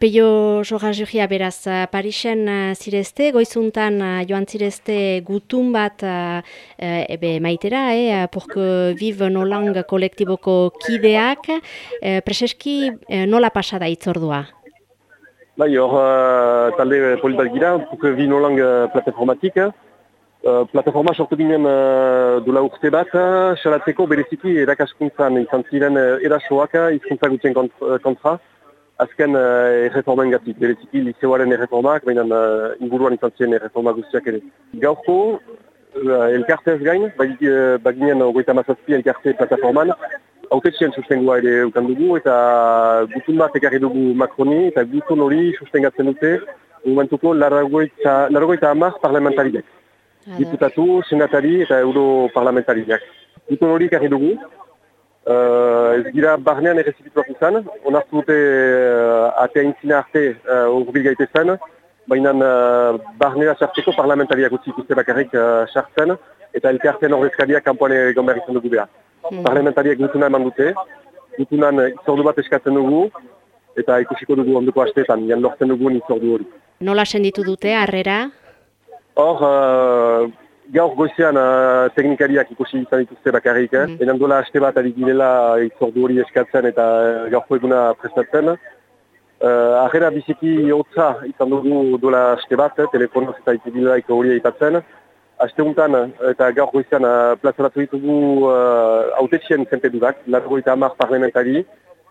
Peio Jorra beraz, Parisen zirezte, goizuntan joan zirezte gutun bat uh, ebe maitera, eh, que vive nolang kolektiboko kideak, uh, preseski uh, nola pasada itzordua? Bai, hor uh, talde politak gira, que vive nolang plataformatik, uh, plataforma sortu ginen uh, dola urte bat, xalatzeko bereziki erakaskuntzan izan ziren uh, erasoak izkuntza gutien kontra, azken uh, erreformen gatik, bereziki liceoaren erreformak, baina uh, inguruan izan ziren erreformak guztiak ere. Gaurko, uh, elkarte ez gain, baginen uh, goita mazazpi elkarte plataforman, autetxien sustengoa ere ukan dugu, eta gutun bat ekarri dugu Makroni, eta gutun hori sustengatzen dute, momentuko largoita amaz parlamentariak. Diputatu, senatari eta europarlamentariak. Gutun hori ekarri dugu, Uh, ez gira barnean errezibituak izan, onartu dute uh, atea intzina arte uh, urbil gaite zen, baina uh, barnera sartzeko parlamentariak utzi ikuste bakarrik uh, sartzen, eta elkartean horrezkariak kanpoan egon behar izan dugu beha. Hmm. Parlamentariak gutuna eman dute, gutunan izordu bat eskatzen dugu, eta ikusiko dugu onduko hasteetan, jan lortzen dugu izordu hori. Nola senditu dute, harrera? Hor, uh, gaur goizean uh, teknikariak ikusi izan dituzte bakarrik, eh? Mm. dola haste bat adik girela itzordu hori eskatzen eta uh, gaurko eguna prestatzen. Uh, Arrera biziki hotza izan dugu dola haste bat, eh? telefonoz eta itibilaik hori eipatzen. Aste untan eta gaur goizean uh, plazaratu ditugu uh, autetxien zente dudak, largo eta amar parlamentari,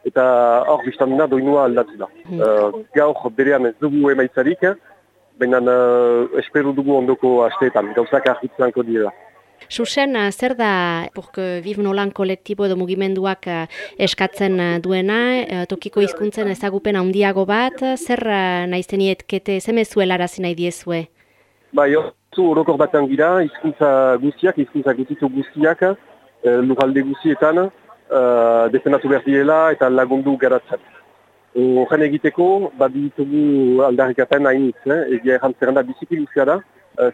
eta hor biztan doinua aldatu da. Mm. Uh, gaur berean ez dugu emaitzarik, baina uh, esperu dugu ondoko asteetan, gauzak argitzanko dira. Susen, uh, zer da, porque Viv Nolan kolektibo edo mugimenduak uh, eskatzen uh, duena, tokiko hizkuntzen ezagupen handiago bat, zer uh, naizten ietkete, zemezuela arazi nahi diezue? Ba, jo, zu orokor batean gira, hizkuntza guztiak, hizkuntza guztitu guztiak, uh, lugalde guztietan, uh, defendatu behar direla eta lagundu garatzen. Horren egiteko, bat ditugu aldarrikaten hain hitz, eh? egia errantzeren da biziki guzia da.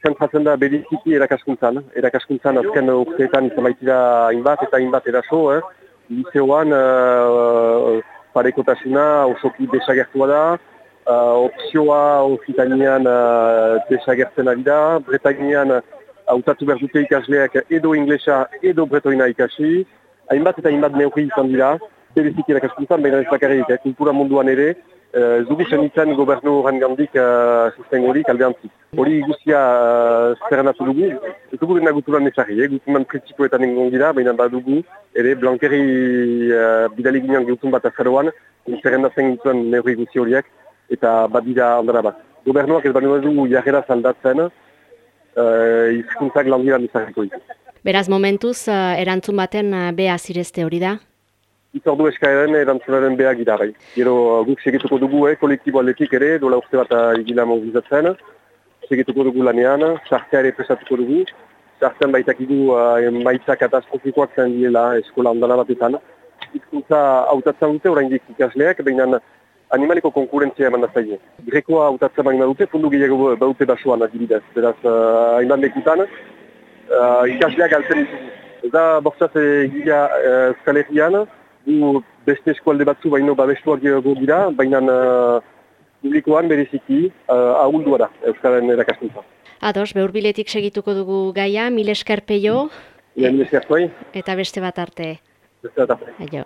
Zentratzen da bediziki erakaskuntzan. Erakaskuntzan azken urteetan izan baitira hainbat eta hainbat eraso. Eh? Liceoan uh, parekotasuna osoki desagertua da. Uh, opzioa ofitanean uh, desagertzen ari da. Bretaginean hautatu behar dute ikasleak edo inglesa edo bretoina ikasi. Hainbat eta hainbat neurri izan dira berezik erakaskuntzan, baina ez bakarrik, eh, kultura munduan ere, eh, ez dugu zen gobernu horren gandik uh, susten hori kaldeantzik. Hori guztia uh, zerrenatu dugu, ez dugu dena guturan nezari, eh, gutunan prinsipoetan ingon gira, baina badugu, ere blankeri uh, bidali ginen gutun bat azaroan, zerrendatzen gintzen neurri guzti horiek, eta badira ondara bat. Gobernuak ez badu dugu jarrera zaldatzen, uh, izkuntzak landira nezariko Beraz momentuz, uh, erantzun baten uh, beha zirezte hori da? Itzordu eskaeren erantzunaren behar gira bai. Gero guk segituko dugu, eh, kolektibo aletik ere, dola urte bat egila mobilizatzen. Segituko dugu lanean, sartzea ere presatuko dugu. Sartzen baitak idu uh, maitza katastrofikoak zen diela eskola ondana batetan. Izkuntza hautatzen dute, orain dik ikasleak, behinan animaliko konkurentzia eman da. Grekoa hautatzen baina dute, fundu gehiago baute basuan adibidez. Beraz, uh, hainbat lekutan, uh, ikasleak altzen ditugu. Ez da, bortzaz egia uh, Euskal gu beste eskualde batzu baino babestuak gehiago dira, baina uh, publikoan bereziki uh, ahuldua da Euskaren erakaskuntza. Ados, behur biletik segituko dugu gaia, mil eskerpeio. Mil eskerpeio. Eta beste bat arte. Beste bat arte. Aio.